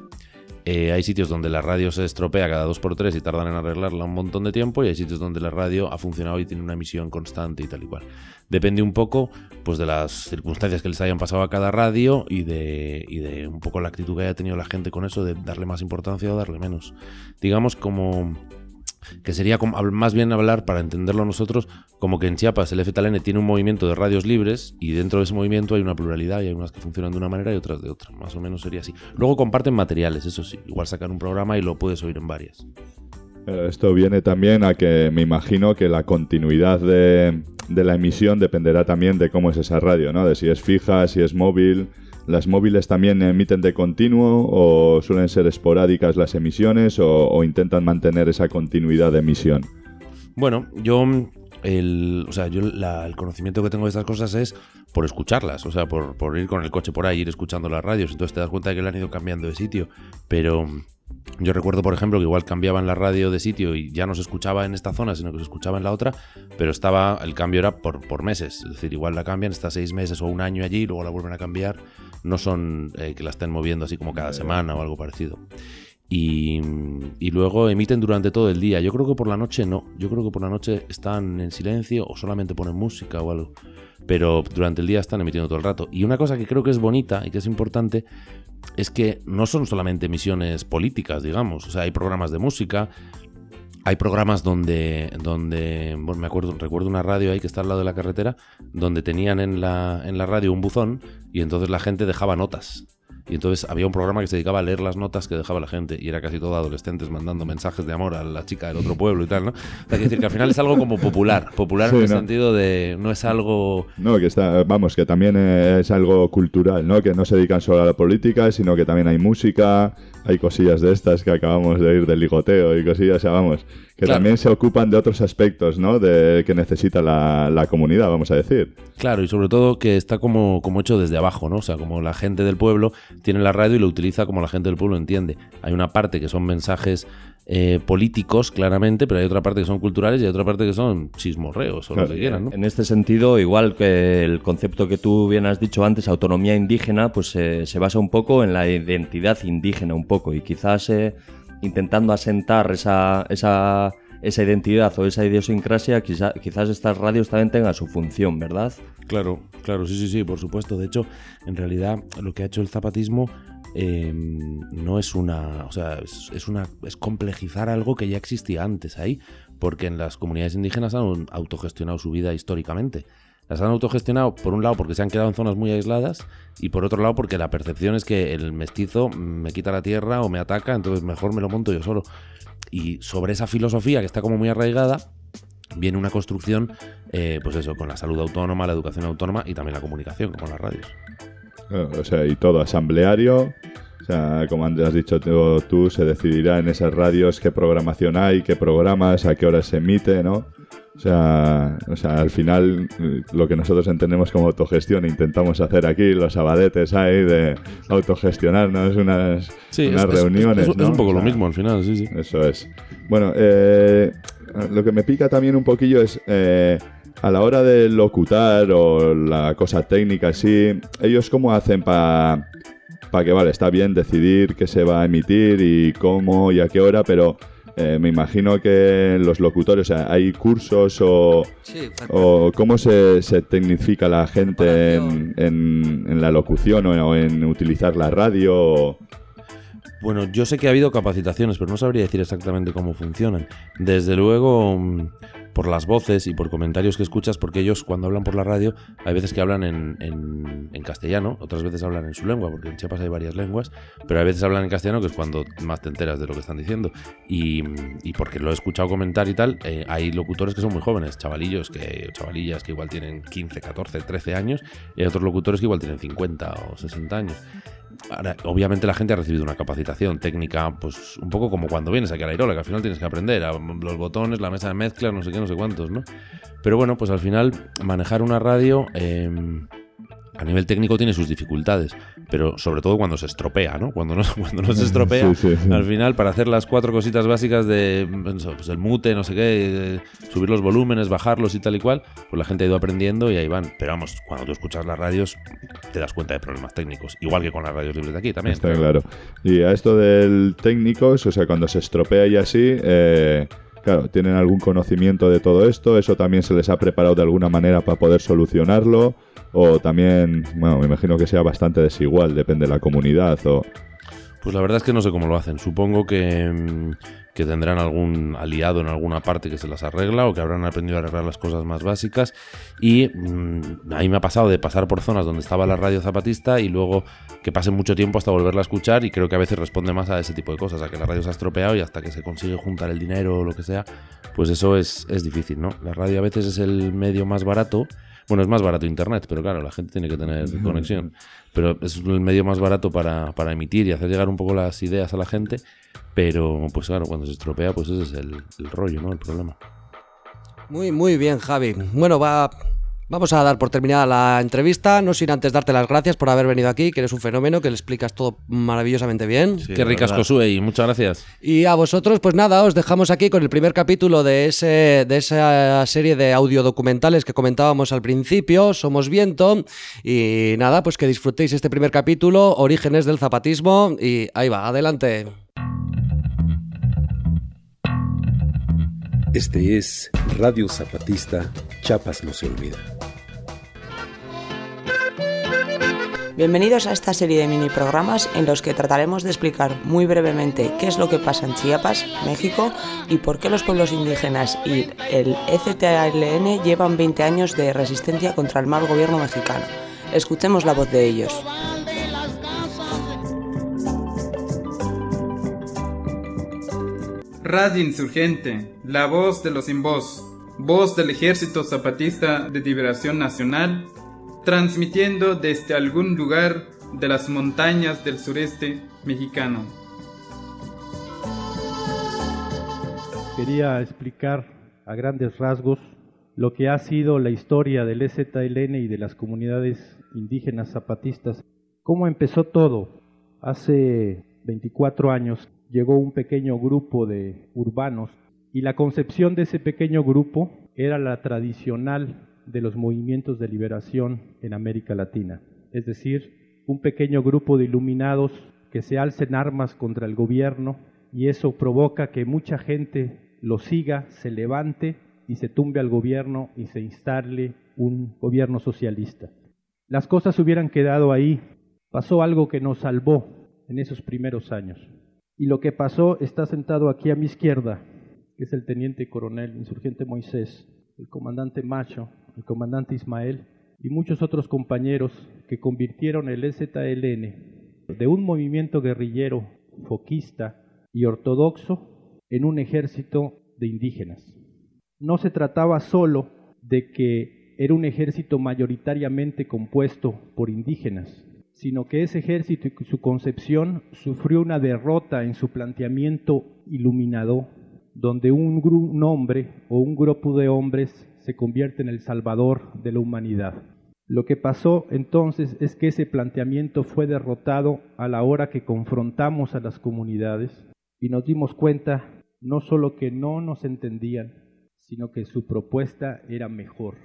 Eh, hay sitios donde la radio se estropea cada dos por tres y tardan en arreglarla un montón de tiempo y hay sitios donde la radio ha funcionado y tiene una emisión constante y tal y cual. Depende un poco pues de las circunstancias que les hayan pasado a cada radio y de, y de un poco la actitud que haya tenido la gente con eso de darle más importancia o darle menos. Digamos como que sería más bien hablar, para entenderlo nosotros, como que en Chiapas el FTLN tiene un movimiento de radios libres y dentro de ese movimiento hay una pluralidad y hay unas que funcionan de una manera y otras de otra. Más o menos sería así. Luego comparten materiales, eso sí. Igual sacan un programa y lo puedes oír en varias. Esto viene también a que me imagino que la continuidad de, de la emisión dependerá también de cómo es esa radio, ¿no? De si es fija, si es móvil. ¿Las móviles también emiten de continuo o suelen ser esporádicas las emisiones o, intentan mantener esa continuidad de emisión? Bueno, yo el, o sea, yo la- el conocimiento que tengo de estas cosas es por escucharlas, o sea, por, por ir con el coche por ahí, ir escuchando las radios, entonces te das cuenta de que le han ido cambiando de sitio, pero yo recuerdo, por ejemplo, que igual cambiaban la radio de sitio y ya no se escuchaba en esta zona, sino que se escuchaba en la otra, pero estaba, el cambio era por, por meses, es decir, igual la cambian, está seis meses o un año allí, y luego la vuelven a cambiar, no son eh, que la estén moviendo así como cada semana o algo parecido. Y, luego emiten durante todo el día. Yo creo que por la noche no. Yo creo que por la noche están en silencio o solamente ponen música o algo. Pero durante el día están emitiendo todo el rato. Y una cosa que creo que es bonita y que es importante es que no son solamente emisiones políticas, digamos. O sea, hay programas de música. Hay programas donde, donde bueno, me acuerdo, recuerdo una radio ahí que está al lado de la carretera, donde tenían en la, en la radio un buzón y entonces la gente dejaba notas. Y entonces había un programa que se dedicaba a leer las notas que dejaba la gente y era casi todo adolescentes mandando mensajes de amor a la chica del otro pueblo y tal, ¿no? O sea, quiero decir que al final es algo como popular, popular Sí, en el ¿no? sentido de no es algo No, que está, vamos, que también es algo cultural, ¿no? Que no se dedican solo a la política, sino que también hay música, hay cosillas de estas que acabamos de ir del ligoteo y cosillas, o sea, vamos, que Claro. también se ocupan de otros aspectos, ¿no? De que necesita la, la comunidad, vamos a decir. Claro, y sobre todo que está como, como hecho desde abajo, ¿no? O sea, como la gente del pueblo tiene la radio y lo utiliza como la gente del pueblo entiende. Hay una parte que son mensajes eh, políticos, claramente, pero hay otra parte que son culturales y hay otra parte que son chismorreos o lo que quieran, ¿no? En este sentido, igual que el concepto que tú bien has dicho antes, autonomía indígena, pues eh, se basa un poco en la identidad indígena, un poco, y quizás eh, intentando asentar esa, esa, esa identidad o esa idiosincrasia, quizá- quizás estas radios también tengan su función, ¿verdad? Claro, claro, sí, sí, sí, por supuesto. De hecho, en realidad lo que ha hecho el zapatismo eh, no es una, o sea, es, es una, es complejizar algo que ya existía antes ahí, porque en las comunidades indígenas han autogestionado su vida históricamente. Las han autogestionado, por un lado, porque se han quedado en zonas muy aisladas, y por otro lado, porque la percepción es que el mestizo me quita la tierra o me ataca, entonces mejor me lo monto yo solo. Y sobre esa filosofía que está como muy arraigada, viene una construcción, eh, pues eso, con la salud autónoma, la educación autónoma y también la comunicación, como las radios. O sea, y todo asambleario. O sea, como has dicho tú, se decidirá en esas radios qué programación hay, qué programas, a qué hora se emite, ¿no? O sea, o sea, al final eh, lo que nosotros entendemos como autogestión intentamos hacer aquí, los abadetes hay de autogestionarnos, unas, Sí, unas es- es- reuniones. es- es ¿no? un poco O lo mismo al final, sí, sí. Eso es. Bueno, eh, lo que me pica también un poquillo es eh, a la hora de locutar o la cosa técnica así, ellos cómo hacen para que, vale, está bien decidir qué se va a emitir y cómo y a qué hora, pero eh, me imagino que los locutores, o sea, hay cursos o, Sí, o cómo se, se tecnifica la gente en, en- en la locución o, o en utilizar la radio. o- Bueno, yo sé que ha habido capacitaciones, pero no sabría decir exactamente cómo funcionan. Desde luego, por las voces y por comentarios que escuchas, porque ellos cuando hablan por la radio, hay veces que hablan en, castellano, otras veces hablan en su lengua, porque en Chiapas hay varias lenguas, pero hay veces hablan en castellano, que es cuando más te enteras de lo que están diciendo. Y, y porque lo he escuchado comentar y tal, eh, hay locutores que son muy jóvenes, chavalillos, que, chavalillas que igual tienen 15, 14, 13 años, y hay otros locutores que igual tienen 50 o 60 años. Ahora, obviamente la gente ha recibido una capacitación técnica, pues un poco como cuando vienes aquí a la Irola, que al final tienes que aprender a los botones, la mesa de mezcla, no sé qué, no sé cuántos, ¿no? Pero bueno, pues al final manejar una radio eh, a nivel técnico tiene sus dificultades, pero sobre todo cuando se estropea, ¿no? Cuando no, cuando no se estropea, Sí, sí, sí. al final para hacer las cuatro cositas básicas de pues el mute, no sé qué, eh, subir los volúmenes, bajarlos y tal y cual, pues la gente ha ido aprendiendo y ahí van. Pero vamos, cuando tú escuchas las radios te das cuenta de problemas técnicos, igual que con las radios libres de aquí también. Está claro. Y a esto del técnicos, o sea, cuando se estropea y así, eh, claro, ¿tienen algún conocimiento de todo esto? ¿Eso también se les ha preparado de alguna manera para poder solucionarlo? O también, bueno, me imagino que sea bastante desigual, depende de la comunidad o... Pues la verdad es que no sé cómo lo hacen. Supongo que, mm, que tendrán algún aliado en alguna parte que se las arregla o que habrán aprendido a arreglar las cosas más básicas. Y mm, a mí me ha pasado de pasar por zonas donde estaba la radio zapatista y luego que pase mucho tiempo hasta volverla a escuchar y creo que a veces responde más a ese tipo de cosas, a que la radio se ha estropeado y hasta que se consigue juntar el dinero o lo que sea, pues eso es, es difícil, ¿no? La radio a veces es el medio más barato. Bueno, es más barato internet, pero claro, la gente tiene que tener conexión. Pero es el medio más barato para, para emitir y hacer llegar un poco las ideas a la gente. Pero, pues claro, cuando se estropea, pues ese es el, el rollo, ¿no? El problema. Muy, muy bien, Javi. Bueno, va, vamos a dar por terminada la entrevista, no sin antes darte las gracias por haber venido aquí, que eres un fenómeno, que le explicas todo maravillosamente bien. Qué ricas Cosue y muchas gracias. Y a vosotros, pues nada, os dejamos aquí con el primer capítulo de, ese, de esa serie de audiodocumentales que comentábamos al principio, Somos Viento. Y nada, pues que disfrutéis este primer capítulo, Orígenes del Zapatismo. Y ahí va, adelante. Este es Radio Zapatista, Chapas no se olvida. Bienvenidos a esta serie de mini programas en los que trataremos de explicar muy brevemente qué es lo que pasa en Chiapas, México, y por qué los pueblos indígenas y el E EZTLN llevan 20 años de resistencia contra el mal gobierno mexicano. Escuchemos la voz de ellos. Radio Insurgente, la voz de los sin voz, voz del Ejército Zapatista de Liberación Nacional, transmitiendo desde algún lugar de las montañas del sureste mexicano. Quería explicar a grandes rasgos lo que ha sido la historia del EZLN y de las comunidades indígenas zapatistas. ¿Cómo empezó todo? Hace 24 años llegó un pequeño grupo de urbanos y la concepción de ese pequeño grupo era la tradicional de los movimientos de liberación en América Latina, es decir, un pequeño grupo de iluminados que se alcen armas contra el gobierno y eso provoca que mucha gente lo siga, se levante y se tumbe al gobierno y se instale un gobierno socialista. Las cosas hubieran quedado ahí. Pasó algo que nos salvó en esos primeros años. Y lo que pasó está sentado aquí a mi izquierda, que es el teniente coronel insurgente Moisés, el comandante Macho, el comandante Ismael y muchos otros compañeros que convirtieron el EZLN de un movimiento guerrillero, foquista y ortodoxo en un ejército de indígenas. No se trataba solo de que era un ejército mayoritariamente compuesto por indígenas, sino que ese ejército y su concepción sufrió una derrota en su planteamiento iluminado, donde un, hombre o un grupo de hombres se convierte en el salvador de la humanidad. Lo que pasó entonces es que ese planteamiento fue derrotado a la hora que confrontamos a las comunidades y nos dimos cuenta no solo que no nos entendían, sino que su propuesta era mejor.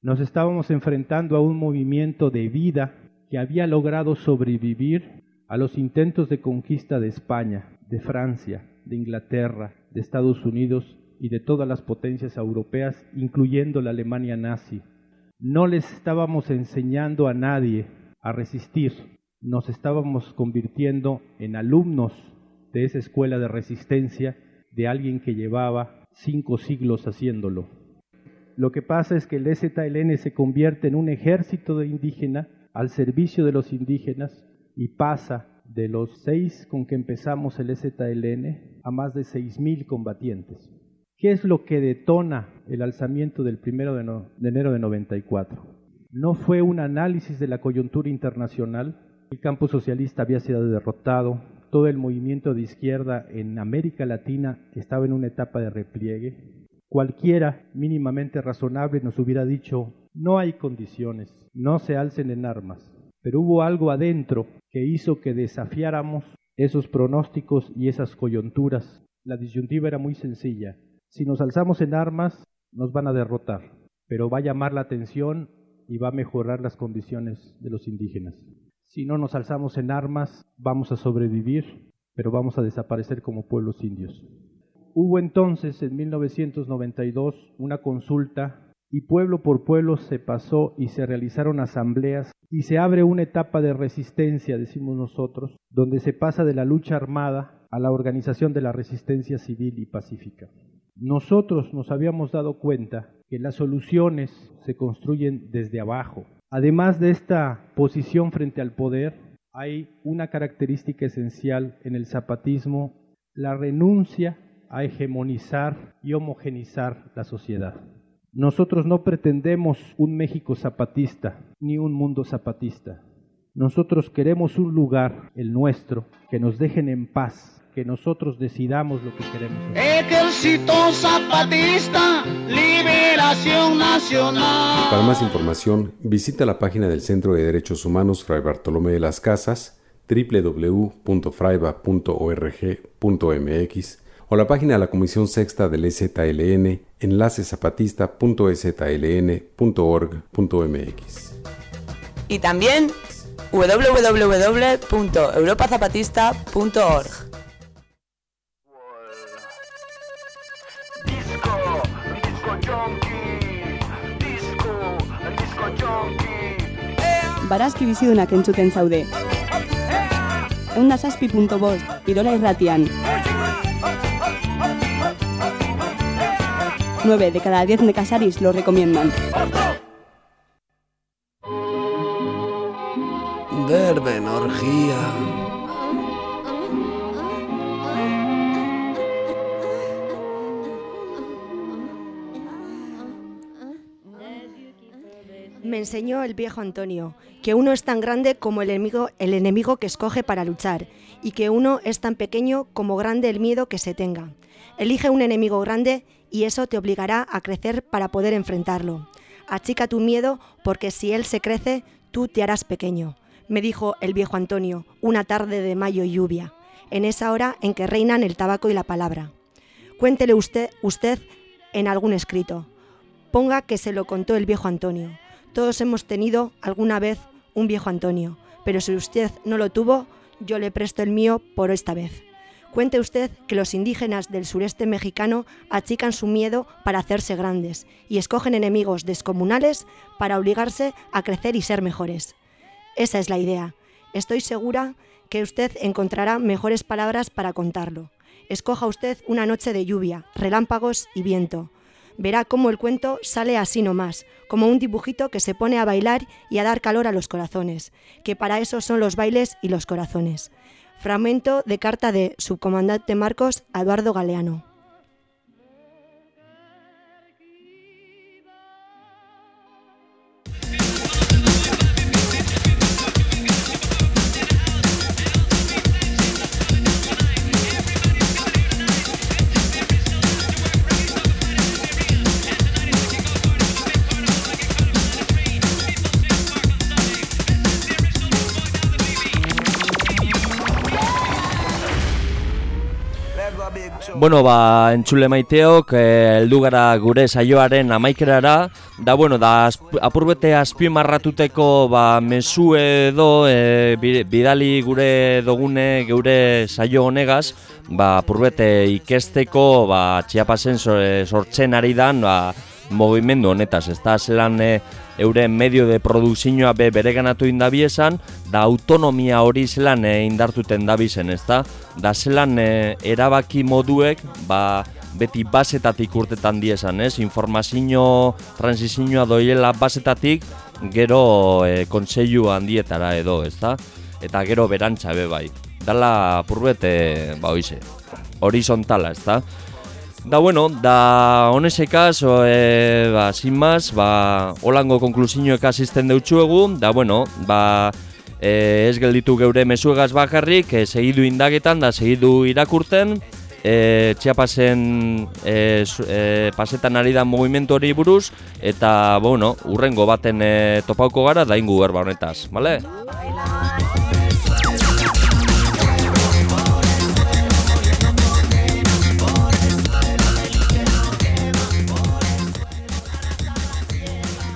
Nos estábamos enfrentando a un movimiento de vida que había logrado sobrevivir a los intentos de conquista de España, de Francia, de Inglaterra, de Estados Unidos y de todas las potencias europeas, incluyendo la Alemania nazi. No les estábamos enseñando a nadie a resistir, nos estábamos convirtiendo en alumnos de esa escuela de resistencia de alguien que llevaba cinco siglos haciéndolo. Lo que pasa es que el EZLN se convierte en un ejército de indígena al servicio de los indígenas y pasa de los seis con que empezamos el EZLN a más de seis mil combatientes. ¿Qué es lo que detona el alzamiento del primero de, no, de enero de 94? No fue un análisis de la coyuntura internacional. El campo socialista había sido derrotado. Todo el movimiento de izquierda en América Latina estaba en una etapa de repliegue. Cualquiera mínimamente razonable nos hubiera dicho, no hay condiciones, no se alcen en armas. Pero hubo algo adentro que hizo que desafiáramos esos pronósticos y esas coyunturas. La disyuntiva era muy sencilla. Si nos alzamos en armas, nos van a derrotar, pero va a llamar la atención y va a mejorar las condiciones de los indígenas. Si no nos alzamos en armas, vamos a sobrevivir, pero vamos a desaparecer como pueblos indios. Hubo entonces, en 1992, una consulta y pueblo por pueblo se pasó y se realizaron asambleas y se abre una etapa de resistencia, decimos nosotros, donde se pasa de la lucha armada a la organización de la resistencia civil y pacífica. Nosotros nos habíamos dado cuenta que las soluciones se construyen desde abajo. Además de esta posición frente al poder, hay una característica esencial en el zapatismo, la renuncia a hegemonizar y homogenizar la sociedad. Nosotros no pretendemos un México zapatista ni un mundo zapatista. Nosotros queremos un lugar, el nuestro, que nos dejen en paz, que nosotros decidamos lo que queremos. Ejército Zapatista, Liberación Nacional. Para más información, visita la página del Centro de Derechos Humanos Fray Bartolomé de las Casas, www.fraiba.org.mx o la página de la Comisión Sexta del EZLN, enlacezapatista.ezln.org.mx. Y también www.europazapatista.org. Barazki bizidunak entzuten zaude. Eunda zazpi punto bost, Irola irratian. 9 de cada 10 necasaris lo recomiendan. Verben orgía. Me enseñó el viejo Antonio que uno es tan grande como el enemigo, el enemigo que escoge para luchar y que uno es tan pequeño como grande el miedo que se tenga. Elige un enemigo grande y eso te obligará a crecer para poder enfrentarlo. Achica tu miedo porque si él se crece, tú te harás pequeño, me dijo el viejo Antonio una tarde de mayo lluvia, en esa hora en que reinan el tabaco y la palabra. Cuéntele usted, usted en algún escrito. Ponga que se lo contó el viejo Antonio. Todos hemos tenido alguna vez un viejo Antonio, pero si usted no lo tuvo, yo le presto el mío por esta vez. Cuente usted que los indígenas del sureste mexicano achican su miedo para hacerse grandes y escogen enemigos descomunales para obligarse a crecer y ser mejores. Esa es la idea. Estoy segura que usted encontrará mejores palabras para contarlo. Escoja usted una noche de lluvia, relámpagos y viento. Verá cómo el cuento sale así nomás, como un dibujito que se pone a bailar y a dar calor a los corazones, que para eso son los bailes y los corazones. Fragmento de carta de subcomandante Marcos Eduardo Galeano. Bueno, ba, entzule maiteok, eh, heldu gara gure saioaren amaikerara, da, bueno, da, apurbete azpimarratuteko, ba, mesu edo, eh, bi- bidali gure dogune, geure saio honegaz, ba, apurbete ikesteko, ba, txiapasen so- eh, sortzen ari dan, ba, movimendu honetaz, ez da, zelan eh, euren medio de produkzioa be bereganatu indabiesan, da autonomia hori zelan eh, indartuten dabizen, ez da? Da zelan eh, erabaki moduek, ba, beti basetatik urtetan diesan, ez? Informazio transizioa doiela basetatik, gero eh, kontseilu handietara edo, ez da? Eta gero berantza be bai. Dala purbet, eh, ba, oize, horizontala, ez da? Da bueno, da honesekaz, e, ba, sin más, ba, holango konklusioek asisten deutxuegu, da bueno, ba, e, ez gelditu geure mezuegaz bakarrik, e, segidu indagetan, da segidu irakurten, e, txiapasen e, e, pasetan ari da mugimendu hori buruz, eta, bueno, urrengo baten e, topauko gara, da ingu berba honetaz, bale?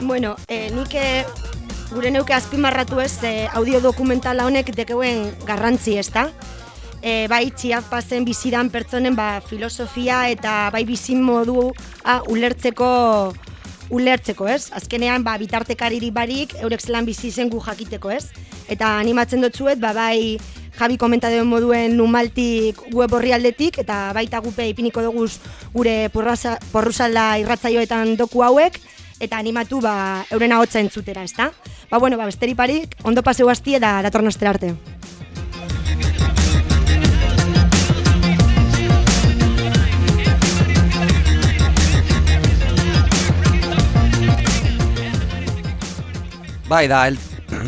Bueno, eh, nik eh, gure neuke azpimarratu ez eh, audio dokumentala honek dekeuen garrantzi ez da. E, bai txiapazen bizidan pertsonen ba, filosofia eta bai bizin modu ulertzeko ulertzeko, ez? Azkenean, ba, bitartekaririk barik, eurek zelan bizi zen gu jakiteko, ez? Eta animatzen dutzuet, ba, bai, Javi komentadeon moduen numaltik web horri aldetik, eta baita gupe ipiniko dugu gure porruzala irratzaioetan doku hauek, eta animatu ba, euren ahotsa entzutera, ezta? Ba, bueno, ba, besterik barik, ondo paseu hasti eta datorn astera arte. Bai, da, el,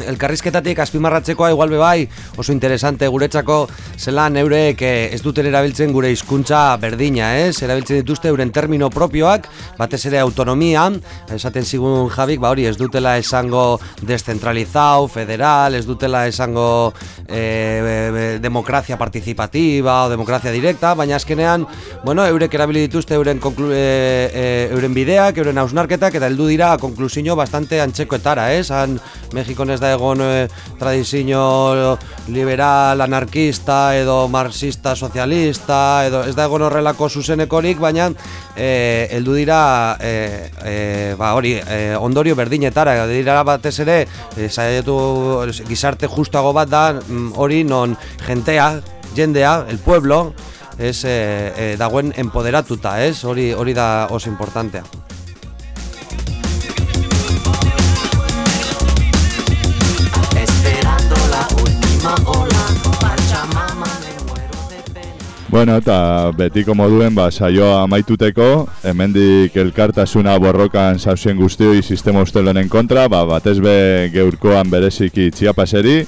elkarrizketatik azpimarratzekoa igual bai, oso interesante guretzako zelan eurek eh, ez duten erabiltzen gure hizkuntza berdina, ez? Erabiltzen dituzte euren termino propioak, batez ere autonomia, esaten zigun Javik, ba hori ez dutela esango descentralizau, federal, ez dutela esango eh, demokrazia participativa o demokrazia directa, baina azkenean, bueno, eurek erabili dituzte euren, konklu, eh, eh, euren bideak, euren hausnarketak, eta heldu dira konklusio bastante antxekoetara, ez? Han Mexikon ez da egon eh, tradizio liberal, anarkista, edo marxista, sozialista, edo ez da egon horrelako zuzenekorik, baina eh, heldu dira eh, eh, ba, hori, eh, ondorio berdinetara, dira batez ere eh, saiatu gizarte justago bat da mm, hori non jentea, jendea, el pueblo, ez eh, eh, dagoen empoderatuta, ez? Hori hori da oso importantea. Bueno, eta betiko moduen ba, saioa amaituteko, hemendik elkartasuna borrokan zauzien guztioi sistema ustelonen kontra, ba, batez be geurkoan bereziki txiapaseri,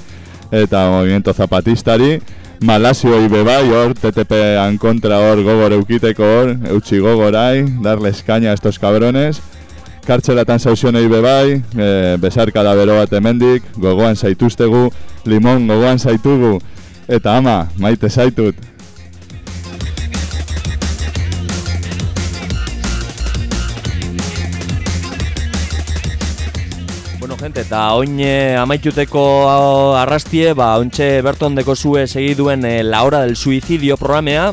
eta movimiento zapatistari, Malazioi bebai hor, TTP-an kontra hor gogor eukiteko hor, eutxi gogorai, darles caña a estos cabrones, kartxelatan zauzionei bebai, e, besarkada bero bat hemendik, gogoan zaituztegu, limon gogoan zaitugu, eta ama, maite zaitut. Gente, eta oin eh, amaituteko arrastie, ba, ontxe berton deko zue segiduen eh, La Hora del Suicidio programea,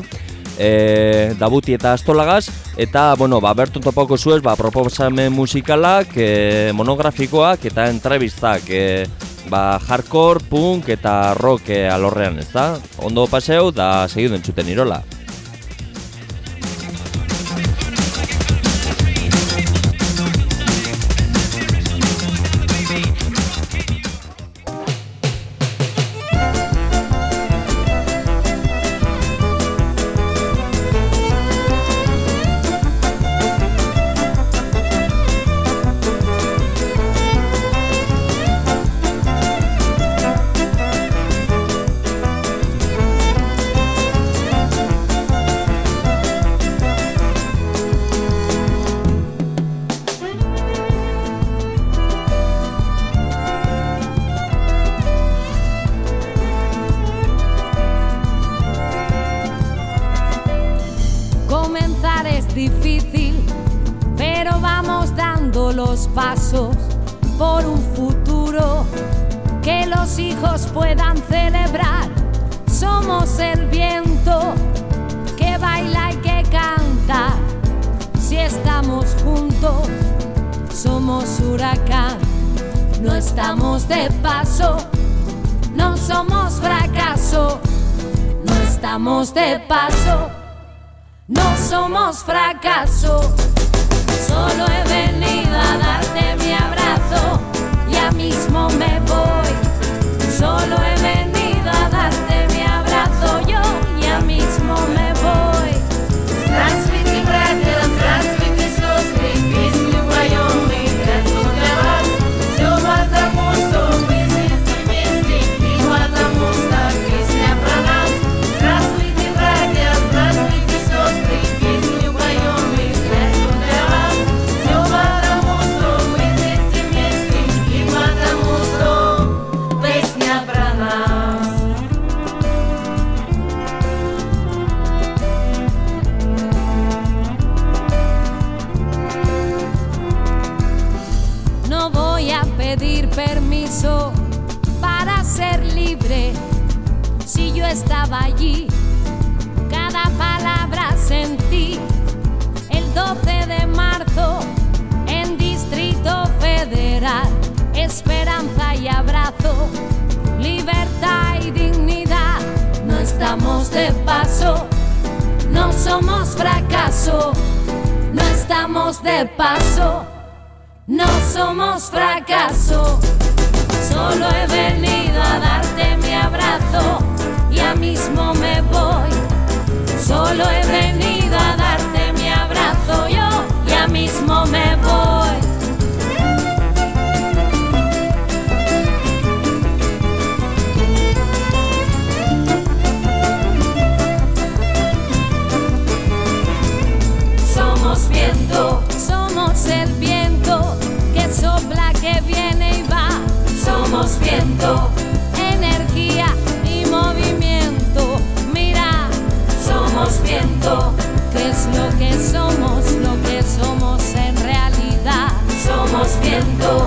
eh, dabuti eta astolagaz, eta, bueno, ba, berton topako zuez, ba, proposamen musikalak, eh, monografikoak eta entrevistak, eh, ba, hardcore, punk eta rock eh, alorrean, ez da? Ondo paseu, da segidu entzuten irola. Pasos por un futuro que los hijos puedan celebrar. Somos el viento que baila y que canta. Si estamos juntos, somos huracán. No estamos de paso, no somos fracaso. No estamos de paso. No somos fracaso, solo he venido a darte mi abrazo, ya mismo me voy. Solo he somos fracaso, no estamos de paso, no somos fracaso. Solo he venido a darte mi abrazo, ya mismo me voy. Solo he venido a darte mi abrazo, yo ya mismo me voy. viento, energía y movimiento. Mira, somos viento. ¿Qué es lo que somos? Lo que somos en realidad. Somos viento.